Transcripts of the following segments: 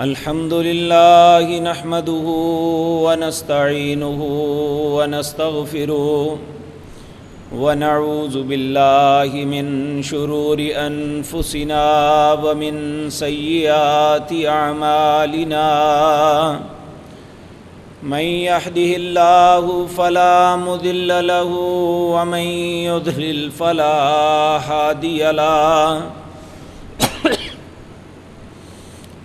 الحمد لله نحمده ونستعينه ونستغفره ونعوذ بالله من شرور أنفسنا ومن سيئات أعمالنا. من يحده الله فلا مذل له ومن يضلل فلا هادي له.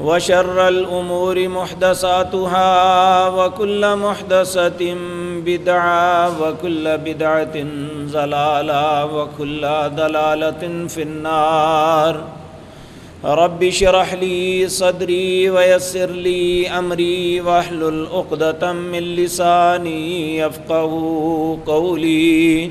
وشر الأمور محدثاتها وكل محدثة بدعة وكل بدعة زلالة وكل دلالة في النار. رب شرح لي صدري ويسر لي أمري واحلل عقدة من لساني يفقه قولي.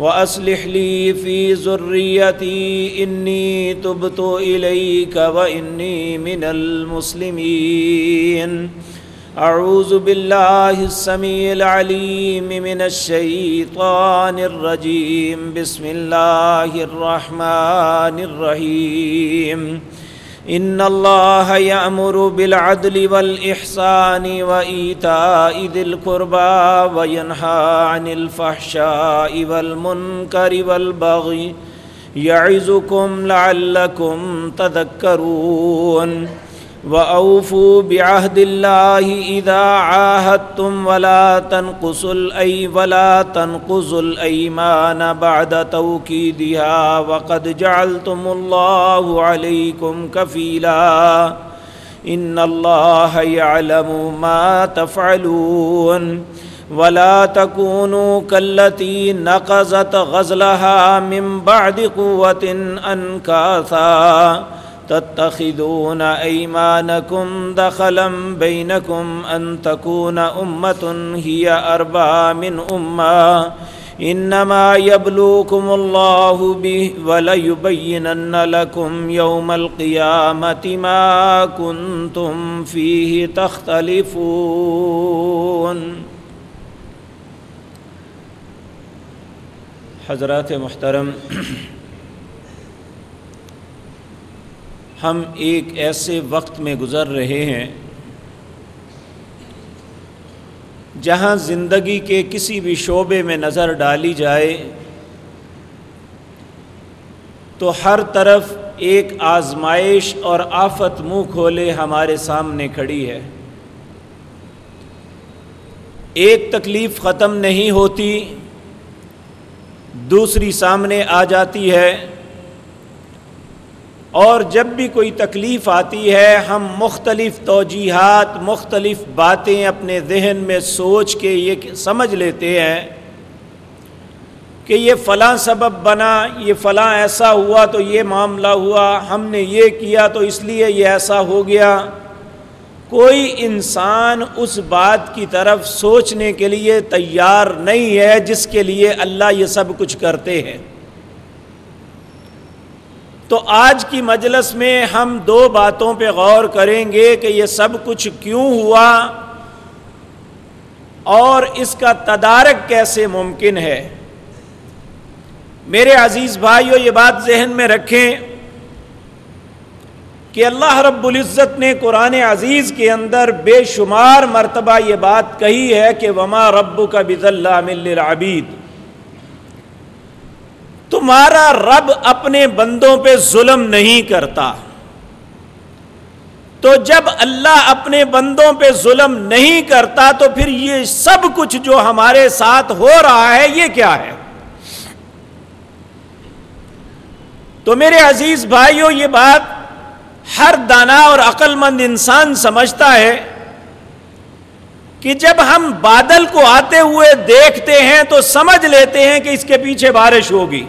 وأصلح لي في ذريتي إني تبت إليك وإني من المسلمين. أعوذ بالله السميع العليم من الشيطان الرجيم. بسم الله الرحمن الرحيم. ان الله يأمر بالعدل والاحسان وإيتاء ذي القربى وينهى عن الفحشاء والمنكر والبغي يعظكم لعلكم تذكرون وأوفوا بعهد الله إذا عاهدتم ولا تنقصوا الأي، ولا تنقصوا الأيمان بعد توكيدها وقد جعلتم الله عليكم كفيلا إن الله يعلم ما تفعلون ولا تكونوا كالتي نقزت غزلها من بعد قوة أنكاثا تتخذون أيمانكم دخلا بينكم أن تكون أمة هي أربع من أمة. إنما يبلوكم الله به وليبينن لكم يوم القيامة ما كنتم فيه تختلفون. حضرات محترم ہم ایک ایسے وقت میں گزر رہے ہیں جہاں زندگی کے کسی بھی شعبے میں نظر ڈالی جائے تو ہر طرف ایک آزمائش اور آفت منہ کھولے ہمارے سامنے کھڑی ہے۔ ایک تکلیف ختم نہیں ہوتی، دوسری سامنے آ جاتی ہے۔ اور جب بھی کوئی تکلیف آتی ہے، ہم مختلف توجیحات، مختلف باتیں اپنے ذہن میں سوچ کے یہ سمجھ لیتے ہیں کہ یہ فلاں سبب بنا، یہ فلاں ایسا ہوا تو یہ معاملہ ہوا، ہم نے یہ کیا تو اس لیے یہ ایسا ہو گیا۔ کوئی انسان اس بات کی طرف سوچنے کے لیے تیار نہیں ہے جس کے لیے اللہ یہ سب کچھ کرتے ہیں۔ تو آج کی مجلس میں ہم دو باتوں پہ غور کریں گے کہ یہ سب کچھ کیوں ہوا اور اس کا تدارک کیسے ممکن ہے۔ میرے عزیز بھائیو، یہ بات ذہن میں رکھیں کہ اللہ رب العزت نے قرآن عزیز کے اندر بے شمار مرتبہ یہ بات کہی ہے کہ وما رب کا بز اللہ مل تمہارا رب اپنے بندوں پہ ظلم نہیں کرتا۔ تو جب اللہ اپنے بندوں پہ ظلم نہیں کرتا تو پھر یہ سب کچھ جو ہمارے ساتھ ہو رہا ہے، یہ کیا ہے؟ تو میرے عزیز بھائیوں، یہ بات ہر دانا اور عقل مند انسان سمجھتا ہے کہ جب ہم بادل کو آتے ہوئے دیکھتے ہیں تو سمجھ لیتے ہیں کہ اس کے پیچھے بارش ہوگی۔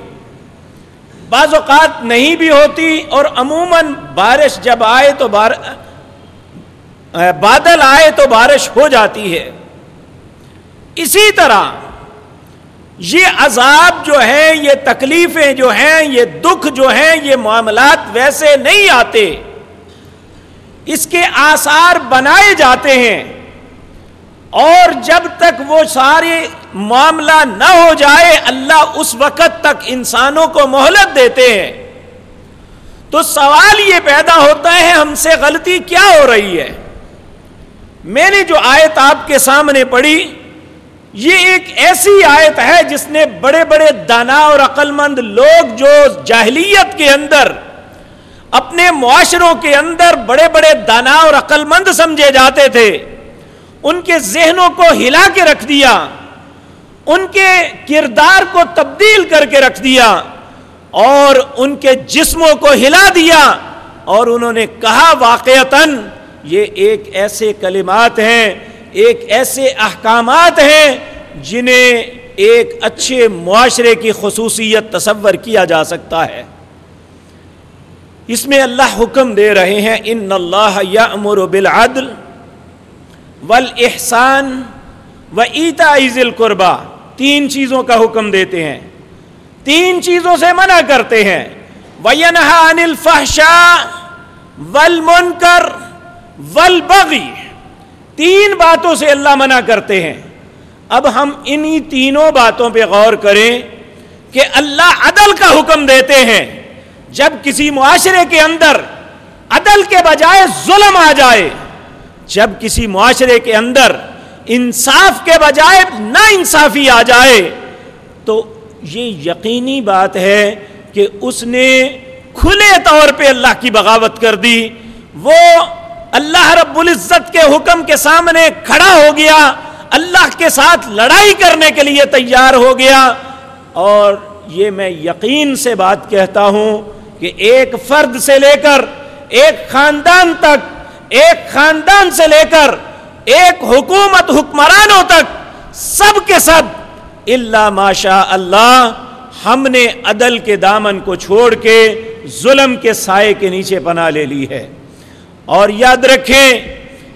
بعض اوقات نہیں بھی ہوتی اور عموماً بارش جب آئے تو بار بادل آئے تو بارش ہو جاتی ہے۔ اسی طرح یہ عذاب جو ہیں، یہ تکلیفیں جو ہیں، یہ دکھ جو ہیں، یہ معاملات ویسے نہیں آتے۔ اس کے آثار بنائے جاتے ہیں۔ اور جب تک وہ سارے معاملہ نہ ہو جائے، اللہ اس وقت تک انسانوں کو مہلت دیتے ہیں۔ تو سوال یہ پیدا ہوتا ہے، ہم سے غلطی کیا ہو رہی ہے؟ میں نے جو آیت آپ کے سامنے پڑھی، یہ ایک ایسی آیت ہے جس نے بڑے بڑے دانا اور عقل مند لوگ جو جاہلیت کے اندر، اپنے معاشروں کے اندر بڑے بڑے دانا اور عقل مند سمجھے جاتے تھے۔ ان کے ذہنوں کو ہلا کے رکھ دیا، ان کے کردار کو تبدیل کر کے رکھ دیا اور ان کے جسموں کو ہلا دیا اور انہوں نے کہا واقعتاً، یہ ایک ایسے کلمات ہیں، ایک ایسے احکامات ہیں جنہیں ایک اچھے معاشرے کی خصوصیت تصور کیا جا سکتا ہے۔ اس میں اللہ حکم دے رہے ہیں، ان اللہ یا امر بالعدل ول احسان و ایتا عزل قربا تین چیزوں کا حکم دیتے ہیں۔ تین چیزوں سے منع کرتے ہیں۔ وینہا عن الفحشاء والمنکر والبغی تین باتوں سے اللہ منع کرتے ہیں۔ اب ہم انہی تینوں باتوں پہ غور کریں کہ اللہ عدل کا حکم دیتے ہیں۔ جب کسی معاشرے کے اندر عدل کے بجائے ظلم آ جائے جب کسی معاشرے کے اندر انصاف کے بجائے نا انصافی آ جائے، تو یہ یقینی بات ہے کہ اس نے کھلے طور پہ اللہ کی بغاوت کر دی۔ وہ اللہ رب العزت کے حکم کے سامنے کھڑا ہو گیا، اللہ کے ساتھ لڑائی کرنے کے لیے تیار ہو گیا۔ اور یہ میں یقین سے بات کہتا ہوں کہ ایک فرد سے لے کر ایک خاندان تک ایک خاندان سے لے کر ایک حکومت حکمرانوں تک سب کے سب اللہ ماشا اللہ ہم نے عدل کے دامن کو چھوڑ کے ظلم کے سائے کے نیچے پناہ لے لی ہے۔ اور یاد رکھیں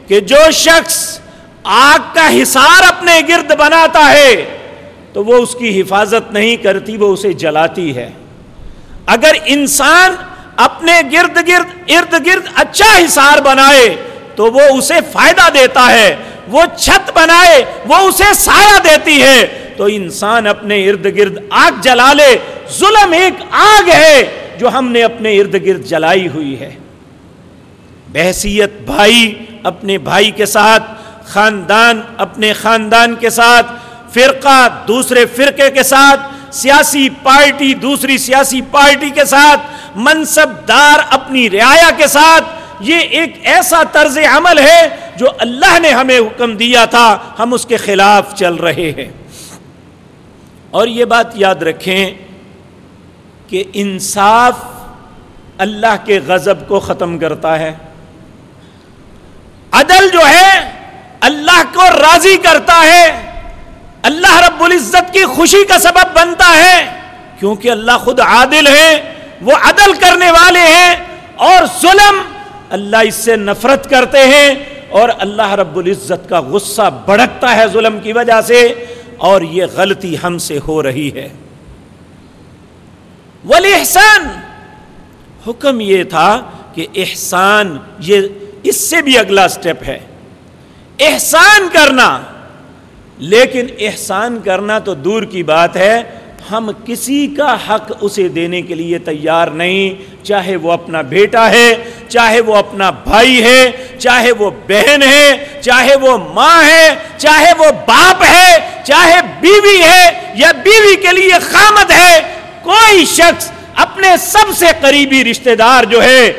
کہ جو شخص آگ کا حصار اپنے گرد بناتا ہے تو وہ اس کی حفاظت نہیں کرتی، وہ اسے جلاتی ہے۔ اگر انسان اپنے گرد گرد، ارد گرد اچھا حصار بنائے تو وہ اسے فائدہ دیتا ہے، وہ چھت بنائے، وہ اسے سایہ دیتی ہے۔ تو انسان اپنے ارد گرد آگ جلا لے، ظلم ایک آگ ہے جو ہم نے اپنے ارد گرد جلائی ہوئی ہے۔ بحثیت بھائی اپنے بھائی کے ساتھ، خاندان اپنے خاندان کے ساتھ، فرقہ دوسرے فرقے کے ساتھ سیاسی پارٹی دوسری سیاسی پارٹی کے ساتھ منصب دار اپنی رعایا کے ساتھ، یہ ایک ایسا طرز عمل ہے جو اللہ نے ہمیں حکم دیا تھا، ہم اس کے خلاف چل رہے ہیں۔ اور یہ بات یاد رکھیں کہ انصاف اللہ کے غضب کو ختم کرتا ہے۔ عدل جو ہے، اللہ کو راضی کرتا ہے۔ اللہ رب العزت کی خوشی کا سبب بنتا ہے کیونکہ اللہ خود عادل ہے، وہ عدل کرنے والے ہیں اور ظلم اللہ اس سے نفرت کرتے ہیں اور اللہ رب العزت کا غصہ بڑھتا ہے ظلم کی وجہ سے اور یہ غلطی ہم سے ہو رہی ہے۔ ولی احسان حکم یہ تھا کہ احسان یہ اس سے بھی اگلا سٹیپ ہے۔ احسان کرنا لیکن احسان کرنا تو دور کی بات ہے، ہم کسی کا حق اسے دینے کے لیے تیار نہیں، چاہے وہ اپنا بیٹا ہے، چاہے وہ اپنا بھائی ہے، چاہے وہ بہن ہے، چاہے وہ ماں ہے، چاہے وہ باپ ہے، چاہے بیوی ہے یا بیوی کے لیے خامد ہے، کوئی شخص اپنے سب سے قریبی رشتہ دار جو ہے،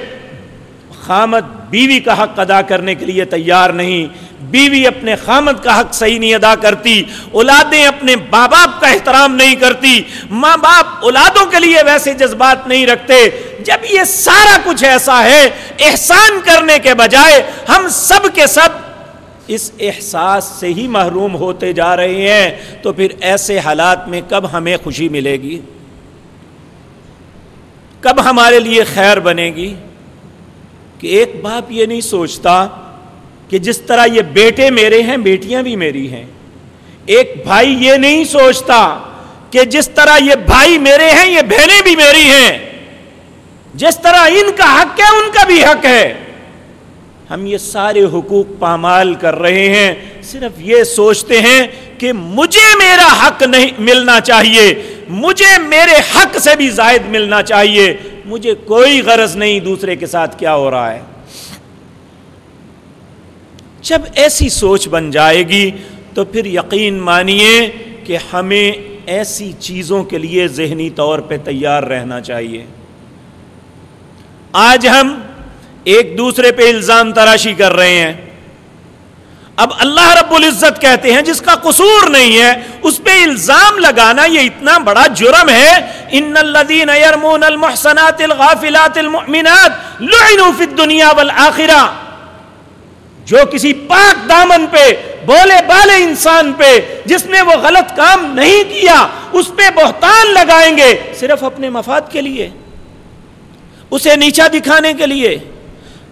خامد بیوی کا حق ادا کرنے کے لیے تیار نہیں۔ بیوی اپنے خامد کا حق صحیح نہیں ادا کرتی، اولادیں اپنے ماں باپ کا احترام نہیں کرتی۔ ماں باپ اولادوں کے لیے ویسے جذبات نہیں رکھتے۔ جب یہ سارا کچھ ایسا ہے، احسان کرنے کے بجائے ہم سب کے سب اس احساس سے ہی محروم ہوتے جا رہے ہیں۔ تو پھر ایسے حالات میں کب ہمیں خوشی ملے گی؟ کب ہمارے لیے خیر بنے گی؟ کہ ایک باپ یہ نہیں سوچتا کہ جس طرح یہ بیٹے میرے ہیں، بیٹیاں بھی میری ہیں۔ ایک بھائی یہ نہیں سوچتا کہ جس طرح یہ بھائی میرے ہیں، یہ بہنیں بھی میری ہیں۔ جس طرح ان کا حق ہے، ان کا بھی حق ہے۔ ہم یہ سارے حقوق پامال کر رہے ہیں۔ صرف یہ سوچتے ہیں کہ مجھے میرا حق نہیں ملنا چاہیے۔ مجھے میرے حق سے بھی زائد ملنا چاہیے۔ مجھے کوئی غرض نہیں دوسرے کے ساتھ کیا ہو رہا ہے۔ جب ایسی سوچ بن جائے گی تو پھر یقین مانیے کہ ہمیں ایسی چیزوں کے لیے ذہنی طور پہ تیار رہنا چاہیے۔ آج ہم ایک دوسرے پہ الزام تراشی کر رہے ہیں۔ اب اللہ رب العزت کہتے ہیں، جس کا قصور نہیں ہے، اس پہ الزام لگانا یہ اتنا بڑا جرم ہے۔ ان الذين يرمون المحصنات الغافلات المؤمنات لعنوا في الدنيا والاخره جو کسی پاک دامن پہ، بولے بالے انسان پہ، جس نے وہ غلط کام نہیں کیا، اس پہ بہتان لگائیں گے، صرف اپنے مفاد کے لیے، اسے نیچا دکھانے کے لیے،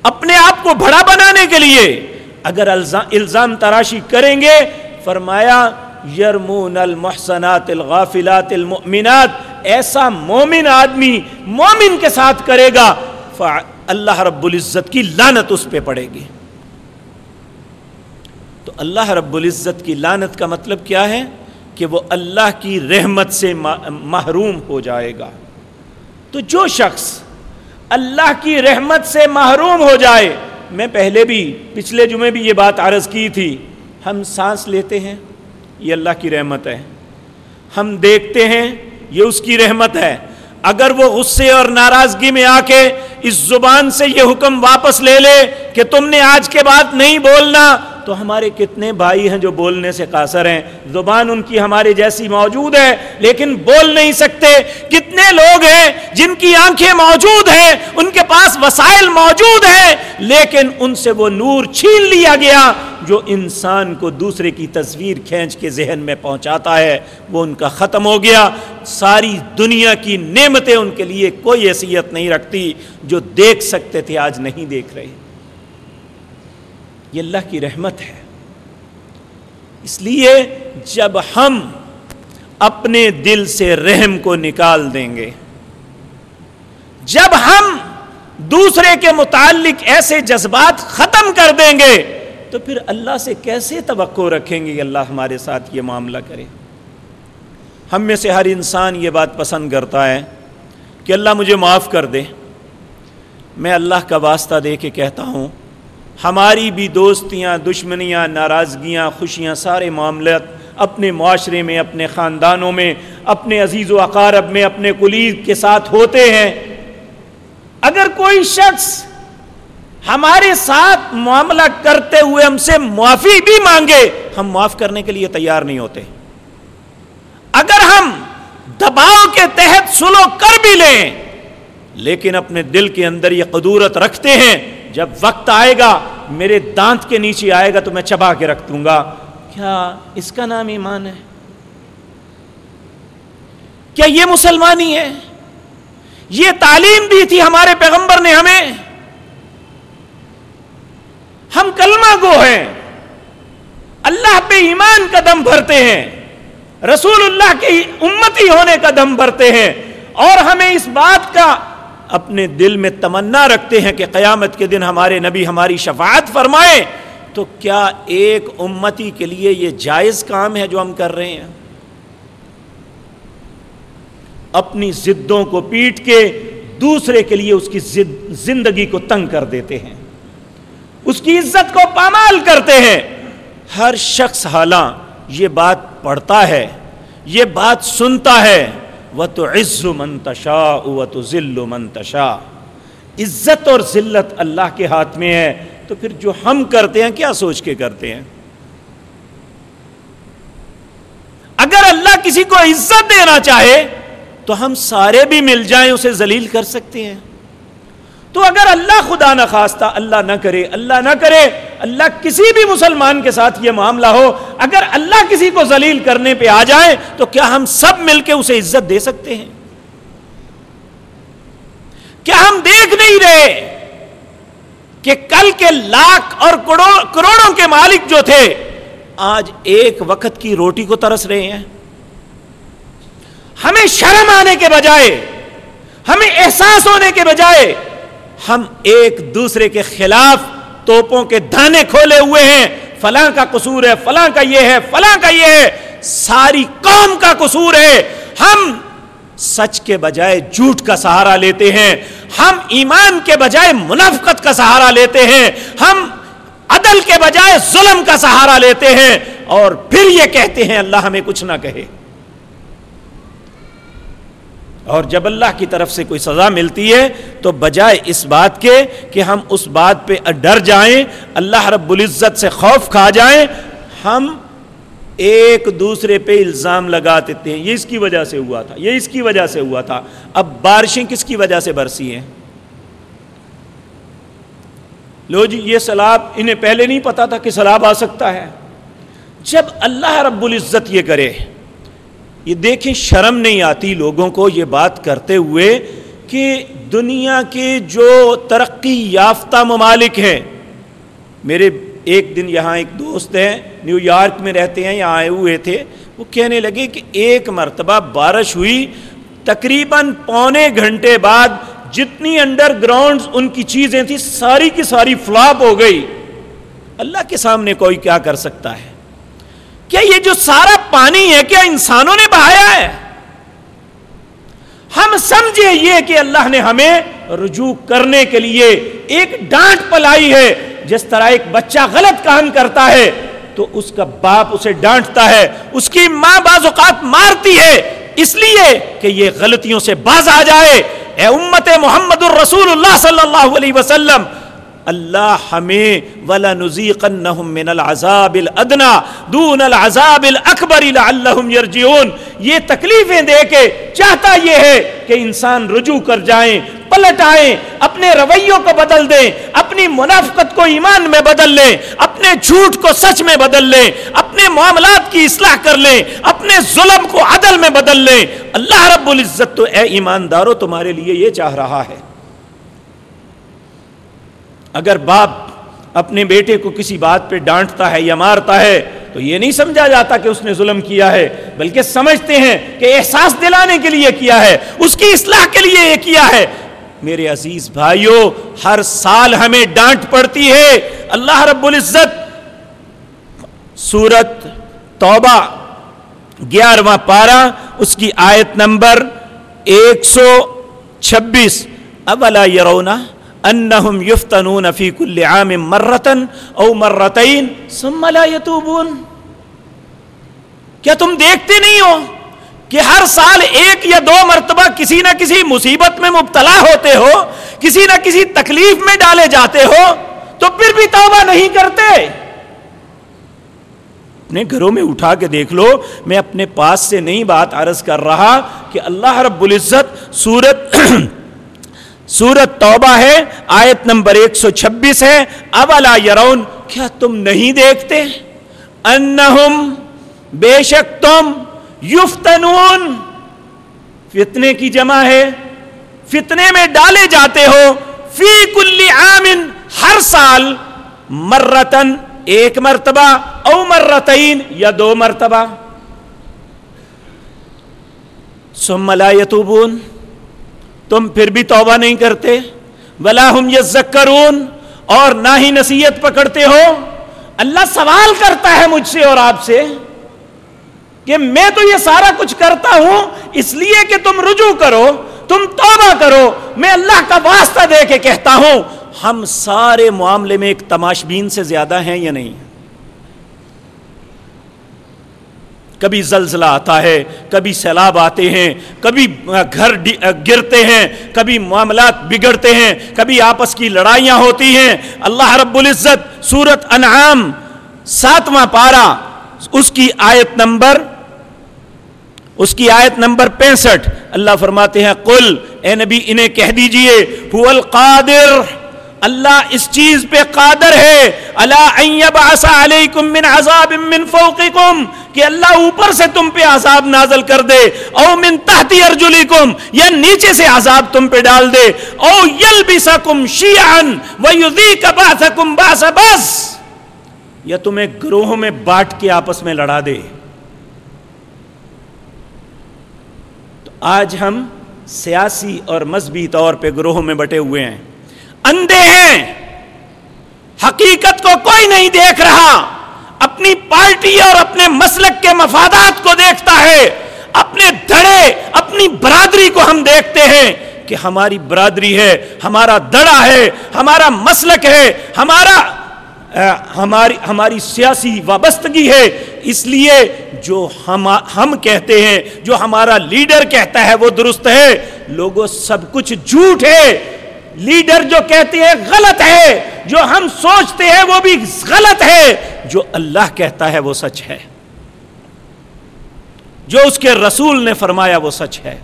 اپنے آپ کو بڑا بنانے کے لیے۔ اگر الزام تراشی کریں گے، فرمایا، یرمون المحسنات الغافلات المؤمنات، ایسا مومن آدمی مومن کے ساتھ کرے گا اللہ رب العزت کی لانت اس پہ پڑے گی۔ تو اللہ رب العزت کی لانت کا مطلب کیا ہے؟ کہ وہ اللہ کی رحمت سے محروم ہو جائے گا۔ تو جو شخص اللہ کی رحمت سے محروم ہو جائے، میں پہلے بھی، پچھلے جمعے بھی یہ بات عرض کی تھی، ہم سانس لیتے ہیں، یہ اللہ کی رحمت ہے۔ ہم دیکھتے ہیں، یہ اس کی رحمت ہے۔ اگر وہ غصے اور ناراضگی میں آ کے اس زبان سے یہ حکم واپس لے لے کہ تم نے آج کے بعد نہیں بولنا تو ہمارے کتنے بھائی ہیں جو بولنے سے قاصر ہیں؟ زبان ان کی ہمارے جیسی موجود ہے، لیکن بول نہیں سکتے۔ کتنے لوگ ہیں جن کی آنکھیں موجود ہیں، ان کے پاس وسائل موجود ہیں، لیکن ان سے وہ نور چھین لیا گیا جو انسان کو دوسرے کی تصویر کھینچ کے ذہن میں پہنچاتا ہے۔ وہ ان کا ختم ہو گیا۔ ساری دنیا کی نعمتیں ان کے لیے کوئی حیثیت نہیں رکھتی جو دیکھ سکتے تھے، آج نہیں دیکھ رہے۔ یہ اللہ کی رحمت ہے۔ اس لیے جب ہم اپنے دل سے رحم کو نکال دیں گے، جب ہم دوسرے کے متعلق ایسے جذبات ختم کر دیں گے، تو پھر اللہ سے کیسے توقع رکھیں گے کہ اللہ ہمارے ساتھ یہ معاملہ کرے؟ ہم میں سے ہر انسان یہ بات پسند کرتا ہے کہ اللہ مجھے معاف کر دے۔ میں اللہ کا واسطہ دے کے کہتا ہوں ہماری بھی دوستیاں، دشمنیاں، ناراضگیاں، خوشیاں، سارے معاملات اپنے معاشرے میں، اپنے خاندانوں میں، اپنے عزیز و اقارب میں، اپنے کلید کے ساتھ ہوتے ہیں۔ اگر کوئی شخص ہمارے ساتھ معاملہ کرتے ہوئے ہم سے معافی بھی مانگے، ہم معاف کرنے کے لیے تیار نہیں ہوتے۔ اگر ہم دباؤ کے تحت سلو کر بھی لیں، لیکن اپنے دل کے اندر یہ قدورت رکھتے ہیں جب وقت آئے گا، میرے دانت کے نیچے آئے گا تو میں چبا کے رکھ دوں گا۔ کیا اس کا نام ایمان ہے؟ کیا یہ مسلمانی ہے؟ یہ تعلیم دی تھی ہمارے پیغمبر نے ہمیں۔ ہم کلمہ گو ہیں۔ اللہ پہ ایمان کا دم بھرتے ہیں۔ رسول اللہ کی امتی ہونے کا دم بھرتے ہیں۔ اور ہمیں اس بات کا اپنے دل میں تمنا رکھتے ہیں کہ قیامت کے دن ہمارے نبی ہماری شفاعت فرمائے، تو کیا ایک امتی کے لیے یہ جائز کام ہے جو ہم کر رہے ہیں؟ اپنی زدوں کو پیٹ کے دوسرے کے لیے اس کی زندگی کو تنگ کر دیتے ہیں۔ اس کی عزت کو پامال کرتے ہیں۔ ہر شخص حالاں یہ بات پڑھتا ہے، یہ بات سنتا ہے۔ و تو عز منتشا و تو ذل منتشا عزت اور ذلت اللہ کے ہاتھ میں ہے، تو پھر جو ہم کرتے ہیں، کیا سوچ کے کرتے ہیں؟ اگر اللہ کسی کو عزت دینا چاہے، تو ہم سارے بھی مل جائیں، اسے ذلیل کر سکتے ہیں۔ تو اگر اللہ خدا نہ خواستہ، اللہ نہ کرے، اللہ نہ کرے، اللہ کسی بھی مسلمان کے ساتھ یہ معاملہ ہو، اگر اللہ کسی کو ذلیل کرنے پہ آ جائے، تو کیا ہم سب مل کے اسے عزت دے سکتے ہیں؟ کیا ہم دیکھ نہیں رہے کہ کل کے لاکھ اور کروڑوں کے مالک جو تھے، آج ایک وقت کی روٹی کو ترس رہے ہیں؟ ہمیں شرم آنے کے بجائے، ہمیں احساس ہونے کے بجائے ہم ایک دوسرے کے خلاف توپوں کے دانے کھولے ہوئے ہیں۔ فلاں کا قصور ہے، فلاں کا یہ ہے، فلاں کا یہ ہے۔ ساری قوم کا قصور ہے۔ ہم سچ کے بجائے جھوٹ کا سہارا لیتے ہیں۔ ہم ایمان کے بجائے منافقت کا سہارا لیتے ہیں۔ ہم عدل کے بجائے ظلم کا سہارا لیتے ہیں۔ اور پھر یہ کہتے ہیں، اللہ ہمیں کچھ نہ کہے۔ اور جب اللہ کی طرف سے کوئی سزا ملتی ہے تو بجائے اس بات کے کہ ہم اس بات پہ ڈر جائیں، اللہ رب العزت سے خوف کھا جائیں، ہم ایک دوسرے پہ الزام لگا دیتے ہیں۔ یہ اس کی وجہ سے ہوا تھا، یہ اس کی وجہ سے ہوا تھا۔ اب بارشیں کس کی وجہ سے برسی ہیں؟ لو جی یہ سیلاب، انہیں پہلے نہیں پتا تھا کہ سیلاب آ سکتا ہے۔ جب اللہ رب العزت یہ کرے یہ دیکھیں شرم نہیں آتی لوگوں کو یہ بات کرتے ہوئے کہ دنیا کے جو ترقی یافتہ ممالک ہیں، میرے ایک دن یہاں ایک دوست ہیں، نیو یارک میں رہتے ہیں، یہاں آئے ہوئے تھے، وہ کہنے لگے کہ ایک مرتبہ بارش ہوئی، تقریباً پونے گھنٹے بعد جتنی انڈر گراؤنڈ ان کی چیزیں تھیں، ساری کی ساری فلاپ ہو گئی۔ اللہ کے سامنے کوئی کیا کر سکتا ہے؟ کیا یہ جو سارا پانی ہے کیا انسانوں نے بہایا ہے؟ ہم سمجھے یہ کہ اللہ نے ہمیں رجوع کرنے کے لیے ایک ڈانٹ پلائی ہے، جس طرح ایک بچہ غلط کام کرتا ہے، تو اس کا باپ اسے ڈانٹتا ہے، اس کی ماں بعض اوقات مارتی ہے، اس لیے کہ یہ غلطیوں سے باز آ جائے۔ اے امت محمد الرسول اللہ صلی اللہ علیہ وسلم اللہ ہمیں ولا نزیقنہم من العذاب الادنا دون العذاب الاکبر لعلہم یرجعون یہ تکلیفیں دے کے چاہتا یہ ہے کہ انسان رجوع کر جائیں، پلٹ آئیں، اپنے رویوں کو بدل دیں، اپنی منافقت کو ایمان میں بدل لیں، اپنے جھوٹ کو سچ میں بدل لیں، اپنے معاملات کی اصلاح کر لیں، اپنے ظلم کو عدل میں بدل لیں۔ اللہ رب العزت تو اے ایماندارو، تمہارے لیے یہ چاہ رہا ہے۔ اگر باپ اپنے بیٹے کو کسی بات پہ ڈانٹتا ہے یا مارتا ہے، تو یہ نہیں سمجھا جاتا کہ اس نے ظلم کیا ہے، بلکہ سمجھتے ہیں کہ احساس دلانے کے لیے کیا ہے، اس کی اصلاح کے لیے یہ کیا ہے۔ میرے عزیز بھائیوں ہر سال ہمیں ڈانٹ پڑتی ہے۔ اللہ رب العزت سورت توبہ گیارہواں پارہ، اس کی آیت نمبر ایک سو چھبیس۔ اولا یرونا انہم یفتنون فی کل عام مرتن او مرتین ثم لا یتوبون کیا تم دیکھتے نہیں ہو کہ ہر سال ایک یا دو مرتبہ کسی نہ کسی مصیبت میں مبتلا ہوتے ہو، کسی نہ کسی تکلیف میں ڈالے جاتے ہو، تو پھر بھی توبہ نہیں کرتے؟ اپنے گھروں میں اٹھا کے دیکھ لو، میں اپنے پاس سے نہیں بات عرض کر رہا کہ اللہ رب العزت سورت سورت توبہ ہے، آیت نمبر ایک سو چھبیس ہے۔ اولا یرون، کیا تم نہیں دیکھتے؟ انہم، بے شک تم یفتنون۔ فتنے کی جمع ہے۔ فتنے میں ڈالے جاتے ہو۔ فی کل عامن، ہر سال مرتن، ایک مرتبہ، او مرتین یا دو مرتبہ۔ ثم لا یتوبون۔ تم پھر بھی توبہ نہیں کرتے؟ ولا ہم یذکرون اور نہ ہی نصیحت پکڑتے ہو؟ اللہ سوال کرتا ہے مجھ سے اور آپ سے کہ میں تو یہ سارا کچھ کرتا ہوں، اس لیے کہ تم رجوع کرو، تم توبہ کرو، میں اللہ کا واسطہ دے کے کہتا ہوں۔ ہم سارے معاملے میں ایک تماشبین سے زیادہ ہیں یا نہیں؟ کبھی زلزلہ آتا ہے، کبھی سیلاب آتے ہیں، کبھی گھر گرتے ہیں، کبھی معاملات بگڑتے ہیں، کبھی آپس کی لڑائیاں ہوتی ہیں۔ اللہ رب العزت سورت انعام ساتواں پارا اس کی آیت نمبر اس کی آیت نمبر پینسٹھ۔ اللہ فرماتے ہیں، قل، اے نبی، انہیں کہہ دیجیے، هو القادر اللہ اس چیز پہ قادر ہے اللہ ایبعث علیکم من عذاب من فوقکم، کہ اللہ اوپر سے تم پہ عذاب نازل کر دے، او من تحت ارجلکم، یا نیچے سے عذاب تم پہ ڈال دے، او یلبسکم شیعا ویذیک بعثکم بعث بس، یا تمہیں گروہوں میں بانٹ کے آپس میں لڑا دے۔ تو آج ہم سیاسی اور مذہبی طور پہ گروہوں میں بٹے ہوئے ہیں۔ اندھے ہیں۔ حقیقت کو کوئی نہیں دیکھ رہا۔ اپنی پارٹی اور اپنے مسلک کے مفادات کو دیکھتا ہے۔ اپنے دڑے اپنی برادری کو ہم دیکھتے ہیں کہ ہماری برادری ہے، ہمارا دڑا ہے، ہمارا مسلک ہے، ہمارا ہماری ہماری سیاسی وابستگی ہے۔ اس لیے جو ہم ہم کہتے ہیں، جو ہمارا لیڈر کہتا ہے وہ درست ہے۔ لوگوں، سب کچھ جھوٹ ہے۔ لیڈر جو کہتے ہیں غلط ہے، جو ہم سوچتے ہیں وہ بھی غلط ہے، جو اللہ کہتا ہے وہ سچ ہے۔ جو اس کے رسول نے فرمایا وہ سچ ہے۔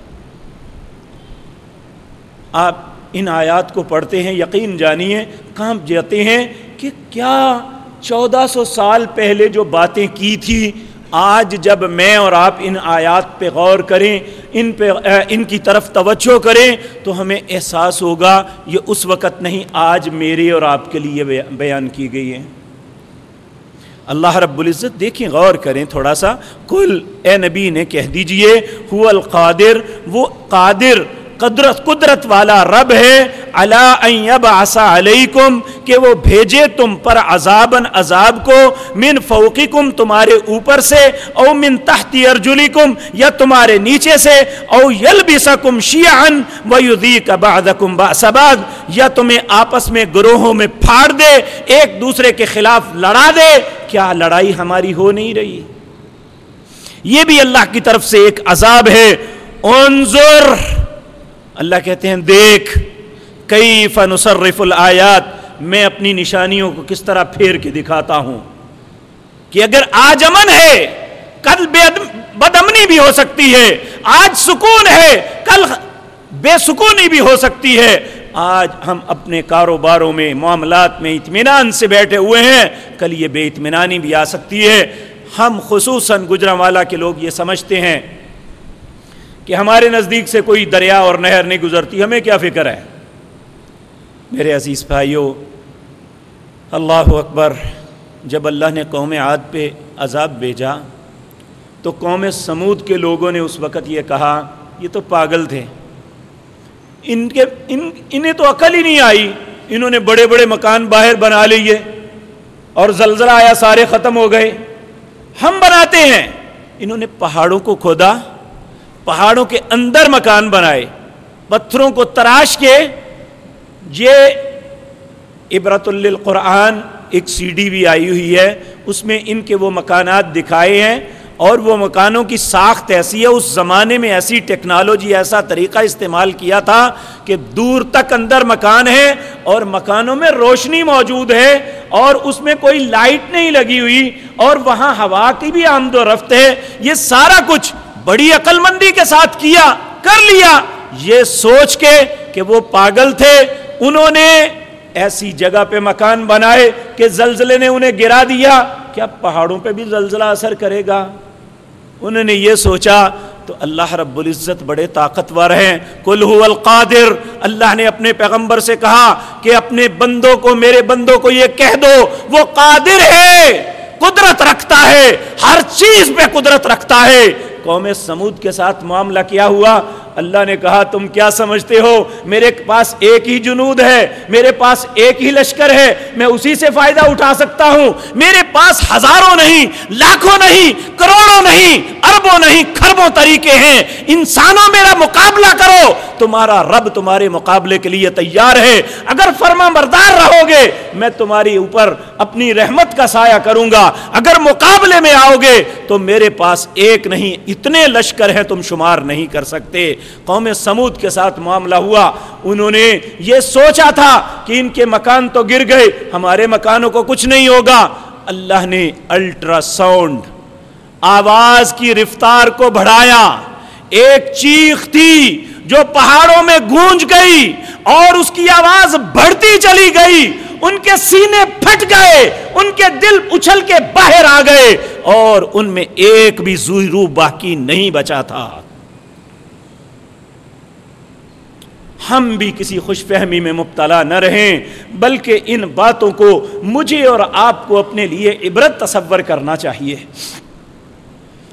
آپ ان آیات کو پڑھتے ہیں، یقین جانیے کہاں جاتے ہیں کہ کیا چودہ سو سال پہلے جو باتیں کی تھی آج جب میں اور آپ ان آیات پہ غور کریں، ان پہ ان کی طرف توجہ کریں، تو ہمیں احساس ہوگا یہ اس وقت نہیں، آج میرے اور آپ کے لیے بیان کی گئی ہے۔ اللہ رب العزت، دیکھیں، غور کریں تھوڑا سا۔ کل اے نبی نے کہہ دیجیے هو القادر، وہ قادر قدرت قدرت والا رب ہے اللہ علیکم، کہ وہ بھیجے تم پر عذابن عذاب کو، من فوقکم تمہارے اوپر سے، او من تحت ارجلکم، یا تمہارے نیچے سے، او یلبسکم شیعن ویذیک بعضکم باس بعض، یا تمہیں آپس میں گروہوں میں پھاڑ دے، ایک دوسرے کے خلاف لڑا دے، کیا لڑائی ہماری ہو نہیں رہی؟ یہ بھی اللہ کی طرف سے ایک عذاب ہے۔ انظر! اللہ کہتے ہیں، دیکھ کئی فنصرف الآیات، میں اپنی نشانیوں کو کس طرح پھیر کے دکھاتا ہوں۔ کہ اگر آج امن ہے، کل بد امنی بھی ہو سکتی ہے۔ آج سکون ہے، کل بے سکونی بھی ہو سکتی ہے۔ آج ہم اپنے کاروباروں میں، معاملات میں اطمینان سے بیٹھے ہوئے ہیں۔ کل یہ بے اطمینانی بھی آ سکتی ہے۔ ہم خصوصاً گجرا والا کے لوگ یہ سمجھتے ہیں۔ کہ ہمارے نزدیک سے کوئی دریا اور نہر نہیں گزرتی، ہمیں کیا فکر ہے؟ میرے عزیز بھائیوں اللہ اکبر، جب اللہ نے قوم عاد پہ عذاب بھیجا، تو قوم سمود کے لوگوں نے اس وقت یہ کہا، یہ تو پاگل تھے۔ ان کے، ان، انہیں تو عقل ہی نہیں آئی۔ انہوں نے بڑے بڑے مکان باہر بنا لیے اور زلزلہ آیا، سارے ختم ہو گئے۔ ہم بناتے ہیں۔ انہوں نے پہاڑوں کو کھودا۔ پہاڑوں کے اندر مکان بنائے، پتھروں کو تراش کے یہ عبرت القرآن ایک سی ڈی بھی آئی ہوئی ہے، اس میں ان کے وہ مکانات دکھائے ہیں اور وہ مکانوں کی ساخت ایسی ہے، اس زمانے میں ایسی ٹیکنالوجی، ایسا طریقہ استعمال کیا تھا کہ دور تک اندر مکان ہے اور مکانوں میں روشنی موجود ہے اور اس میں کوئی لائٹ نہیں لگی ہوئی اور وہاں ہوا کی بھی آمد و رفت ہے۔ یہ سارا کچھ بڑی عقل مندی کے ساتھ کیا، کر لیا۔ یہ سوچ کے کہ وہ پاگل تھے، انہوں نے ایسی جگہ پہ مکان بنائے کہ زلزلے نے انہیں گرا دیا۔ کیا پہاڑوں پہ بھی زلزلہ اثر کرے گا؟ انہوں نے یہ سوچا، تو اللہ رب العزت بڑے طاقتور ہیں۔ کل هو القادر۔ اللہ نے اپنے پیغمبر سے کہا کہ اپنے بندوں کو، میرے بندوں کو یہ کہہ دو، وہ قادر ہے۔ قدرت رکھتا ہے، ہر چیز پہ قدرت رکھتا ہے۔ قوم سمود کے ساتھ معاملہ کیا ہوا؟ اللہ نے کہا، تم کیا سمجھتے ہو؟ میرے پاس ایک ہی جنود ہے، میرے پاس ایک ہی لشکر ہے، میں اسی سے فائدہ اٹھا سکتا ہوں۔ میرے پاس ہزاروں نہیں، لاکھوں نہیں، کروڑوں نہیں، اربوں نہیں، کھربوں طریقے ہیں۔ انسانوں میرا مقابلہ کرو۔ تمہارا رب تمہارے مقابلے کے لیے تیار ہے۔ اگر فرما بردار رہو گے میں تمہاری اوپر اپنی رحمت کا سایہ کروں گا۔ اگر مقابلے میں آؤ گے تو میرے پاس ایک نہیں، اتنے لشکر ہیں، تم شمار نہیں کر سکتے۔ قوم سمود کے ساتھ معاملہ ہوا۔ انہوں نے یہ سوچا تھا کہ ان کے مکان تو گر گئے، ہمارے مکانوں کو کچھ نہیں ہوگا۔ اللہ نے الٹرا ساؤنڈ آواز کی رفتار کو بڑھایا۔ ایک چیخ تھی جو پہاڑوں میں گونج گئی اور اس کی آواز بڑھتی چلی گئی۔ ان کے سینے پھٹ گئے، ان کے دل اچھل کے باہر آ گئے اور ان میں ایک بھی زوئی روح باقی نہیں بچا تھا۔ ہم بھی کسی خوش فہمی میں مبتلا نہ رہیں، بلکہ ان باتوں کو مجھے اور آپ کو اپنے لیے عبرت تصور کرنا چاہیے۔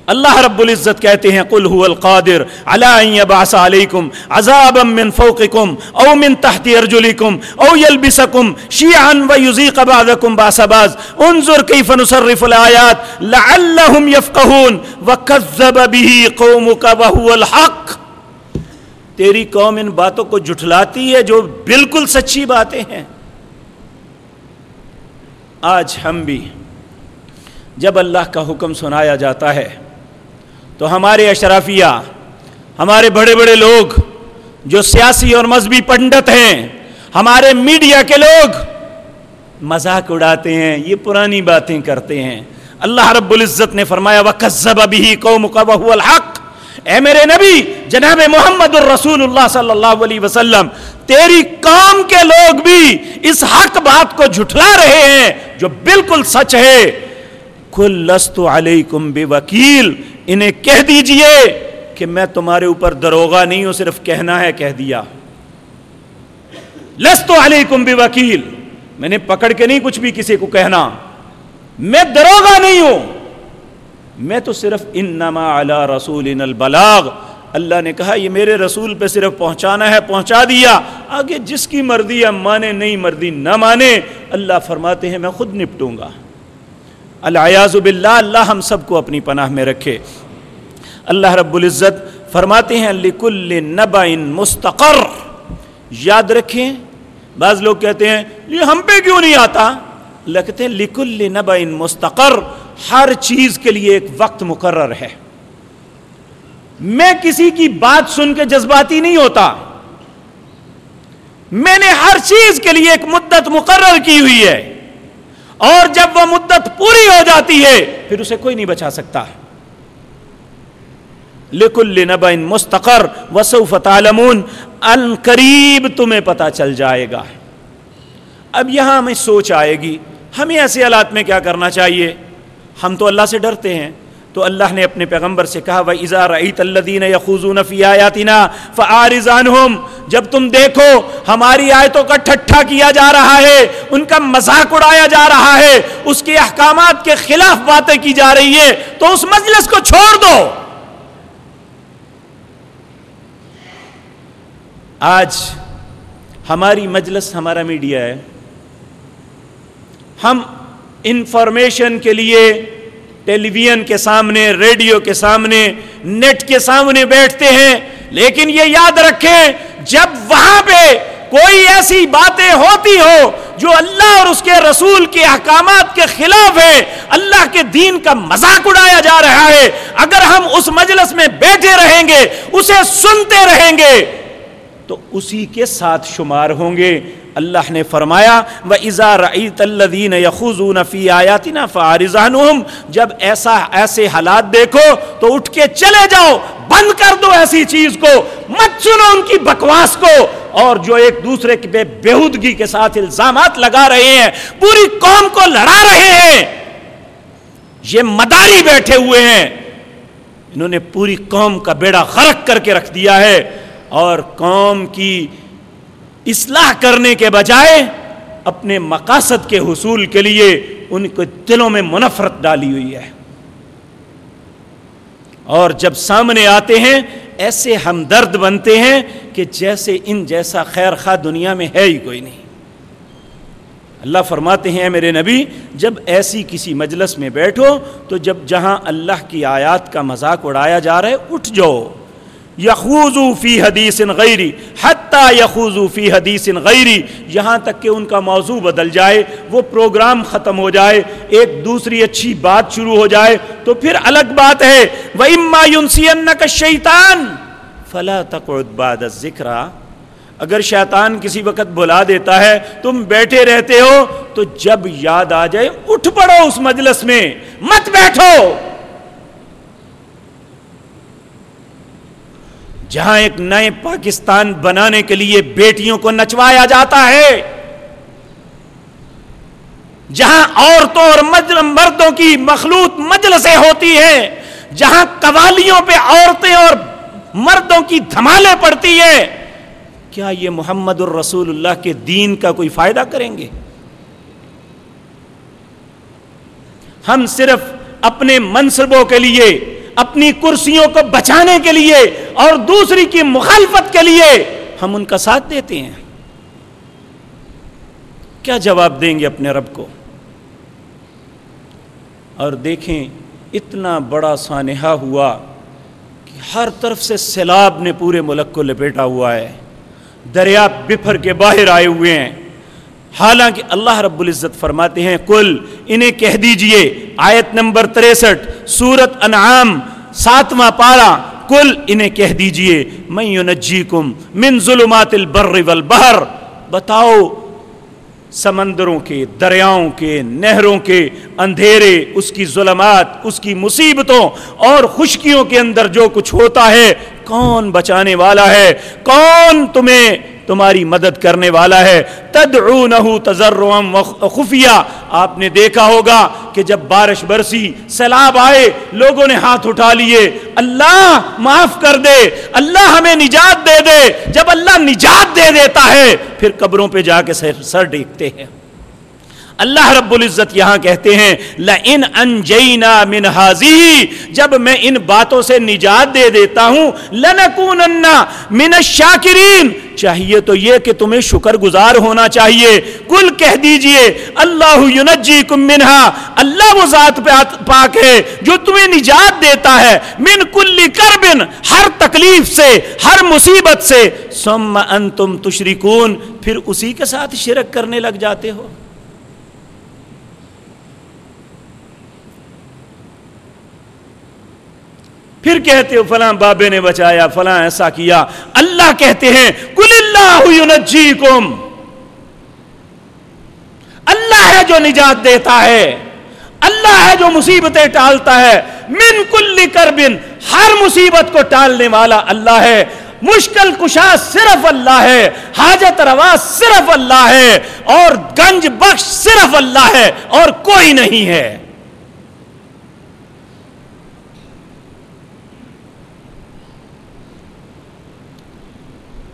اللہ رب العزت کہتے ہیں، قل هو القادر على ان يبعث عليكم عذابا من فوقكم او من تحت ارجلكم او يلبسكم شيعا ويذيق بعضكم بعض بعض۔ انظر كيف نصرف الايات لعلهم يفقهون وكذب به قومك وهو الحق۔ تیری قوم ان باتوں کو جھٹلاتی ہے جو بالکل سچی باتیں ہیں۔ آج ہم بھی جب اللہ کا حکم سنایا جاتا ہے تو ہمارے اشرافیہ، ہمارے بڑے بڑے لوگ جو سیاسی اور مذہبی پنڈت ہیں، ہمارے میڈیا کے لوگ مذاق اڑاتے ہیں، یہ پرانی باتیں کرتے ہیں۔ اللہ رب العزت نے فرمایا، وَكَذَّبَ بِهِ قَوْمُكَ وَهُوَ الْحَقِّ۔ اے میرے نبی، جناب محمد الرسول اللہ صلی اللہ علیہ وسلم، تیری قوم کے لوگ بھی اس حق بات کو جھٹلا رہے ہیں جو بالکل سچ ہے۔ کل لست علیکم بوکیل، انہیں کہہ دیجیے کہ میں تمہارے اوپر دروغہ نہیں ہوں، صرف کہنا ہے، کہہ دیا۔ لست علیکم بوکیل، میں نے پکڑ کے نہیں کچھ بھی کسی کو کہنا۔ میں دروغہ نہیں ہوں۔ میں تو صرف انما علی رسول البلاغ۔ اللہ نے کہا، یہ میرے رسول پہ صرف پہنچانا ہے، پہنچا دیا۔ آگے جس کی مرضی ہے مانے، نہیں مرضی نہ مانے، اللہ فرماتے ہیں، میں خود نپٹوں گا۔ العیاذ باللہ، اللہ ہم سب کو اپنی پناہ میں رکھے۔ اللہ رب العزت فرماتے ہیں، لکل نبا مستقر۔ یاد رکھیں، بعض لوگ کہتے ہیں، یہ ہم پہ کیوں نہیں آتا؟ لگتے ہیں، لکل نبا مستقر۔ ہر چیز کے لیے ایک وقت مقرر ہے۔ میں کسی کی بات سن کے جذباتی نہیں ہوتا۔ میں نے ہر چیز کے لیے ایک مدت مقرر کی ہوئی ہے۔ اور جب وہ مدت پوری ہو جاتی ہے، پھر اسے کوئی نہیں بچا سکتا۔ لکل نبا مستقر وسوف تعلمون ان قریب تمہیں پتا چل جائے گا۔ اب یہاں ہمیں سوچ آئے گی، ہمیں ایسے حالات میں کیا کرنا چاہیے؟ ہم تو اللہ سے ڈرتے ہیں۔ تو اللہ نے اپنے پیغمبر سے کہا وہ ازار عیت اللہ الدین یخوزون فی آیاتنا فعارضانہم جب تم دیکھو، ہماری آیتوں کا ٹھٹھا کیا جا رہا ہے، ان کا مذاق اڑایا جا رہا ہے، اس کے احکامات کے خلاف باتیں کی جا رہی ہے تو اس مجلس کو چھوڑ دو۔ آج ہماری مجلس ہمارا میڈیا ہے۔ ہم انفارمیشن کے لیے ٹیلی ویژن کے سامنے، ریڈیو کے سامنے، نیٹ کے سامنے بیٹھتے ہیں۔ لیکن یہ یاد رکھیں، جب وہاں پہ کوئی ایسی باتیں ہوتی ہو جو اللہ اور اس کے رسول کے احکامات کے خلاف ہے اللہ کے دین کا مذاق اڑایا جا رہا ہے۔ اگر ہم اس مجلس میں بیٹھے رہیں گے، اسے سنتے رہیں گے۔ تو اسی کے ساتھ شمار ہوں گے۔ اللہ نے فرمایا و ازار عیت الدین یخوزون فی آیاتنا فارضانہم جب ایسا، ایسے حالات دیکھو تو اٹھ کے چلے جاؤ، بند کر دو ایسی چیز کو۔ مت سنو ان کی بکواس کو۔ اور جو ایک دوسرے کے بے کے ساتھ الزامات لگا رہے ہیں، پوری قوم کو لڑا رہے ہیں۔ یہ مداری بیٹھے ہوئے ہیں۔ انہوں نے پوری قوم کا بیڑا غرق کر کے رکھ دیا ہے۔ اور قوم کی اصلاح کرنے کے بجائے اپنے مقاصد کے حصول کے لیے ان کے دلوں میں منفرت ڈالی ہوئی ہے۔ اور جب سامنے آتے ہیں، ایسے ہمدرد بنتے ہیں کہ جیسے ان جیسا خیر خواہ دنیا میں ہے ہی کوئی نہیں۔ اللہ فرماتے ہیں میرے نبی، جب ایسی کسی مجلس میں بیٹھو تو جب جہاں اللہ کی آیات کا مذاق اڑایا جا رہا ہے، اٹھ جاؤ۔ یخوضو فی حدیث غیری، حتیٰ یخوضو فی حدیث غیری، یہاں تک کہ ان کا موضوع بدل جائے، وہ پروگرام ختم ہو جائے، ایک دوسری اچھی بات شروع ہو جائے، تو پھر الگ بات ہے۔ وَإِمَّا يُنْسِيَنَّكَ الشَّيْطَانِ فَلَا تَقْعُدْ بَعْدَ الذِّكْرَ۔ اگر شیطان کسی وقت بلا دیتا ہے، تم بیٹھے رہتے ہو، تو جب یاد آ جائے، اٹھ پڑو اس مجلس میں، مت بیٹھو۔ جہاں ایک نئے پاکستان بنانے کے لیے بیٹیوں کو نچوایا جاتا ہے، جہاں عورتوں اور مردوں کی مخلوط مجلسیں ہوتی ہیں، جہاں قوالیوں پہ عورتیں اور مردوں کی دھمالیں پڑتی ہیں، کیا یہ محمد الرسول اللہ کے دین کا کوئی فائدہ کریں گے؟ ہم صرف اپنے منصبوں کے لیے اپنی کرسیوں کو بچانے کے لیے اور دوسری کی مخالفت کے لیے ہم ان کا ساتھ دیتے ہیں۔ کیا جواب دیں گے اپنے رب کو؟ اور دیکھیں، اتنا بڑا سانحہ ہوا کہ ہر طرف سے سیلاب نے پورے ملک کو لپیٹا ہوا ہے۔ دریا بفر کے باہر آئے ہوئے ہیں۔ حالانکہ اللہ رب العزت فرماتے ہیں کل انہیں کہہ دیجیے، آیت نمبر تریسٹھ، سورت انعام، ساتواں پارا کل انہیں کہہ دیجیے میں یونجیکم من ظلمات البر والبحر۔ بتاؤ، سمندروں کے، دریاؤں کے، نہروں کے اندھیرے، اس کی ظلمات، اس کی مصیبتوں اور خشکیوں کے اندر جو کچھ ہوتا ہے، کون بچانے والا ہے؟ کون تمہیں تمہاری مدد کرنے والا ہے۔ تدعونہ تضرعا خفیہ۔ آپ نے دیکھا ہوگا کہ جب بارش برسی، سیلاب آئے، لوگوں نے ہاتھ اٹھا لیے۔ اللہ معاف کر دے، اللہ ہمیں نجات دے دے۔ جب اللہ نجات دے دیتا ہے، پھر قبروں پہ جا کے سر ڈیکھتے ہیں۔ اللہ رب العزت یہاں کہتے ہیں، لَإِنْ أَنْجَيْنَا مِنْ هَذِهِ، جب میں ان باتوں سے نجات دے دیتا ہوں، لَنَكُونَنَّ مِنَ الشَّاكِرِينَ۔ چاہیے تو یہ کہ تمہیں شکر گزار ہونا چاہیے۔ کل کہہ دیجیے، اللہ يُنَجِّيكُم مِنْهَا اللہ وہ ذات پاک ہے جو تمہیں نجات دیتا ہے۔ من کل کربن، ہر تکلیف سے، ہر مصیبت سے۔ ثم انتم تشرکون پھر اسی کے ساتھ شرک کرنے لگ جاتے ہو۔ پھر کہتے ہو فلاں بابے نے بچایا، فلاں ایسا کیا۔ اللہ کہتے ہیں کل اللہ اللہ ہے جو نجات دیتا ہے۔ اللہ ہے جو مصیبتیں ٹالتا ہے۔ من کل کربن، ہر مصیبت کو ٹالنے والا اللہ ہے۔ مشکل کشا صرف اللہ ہے۔ حاجت روا صرف اللہ ہے۔ اور گنج بخش صرف اللہ ہے۔ اور کوئی نہیں ہے۔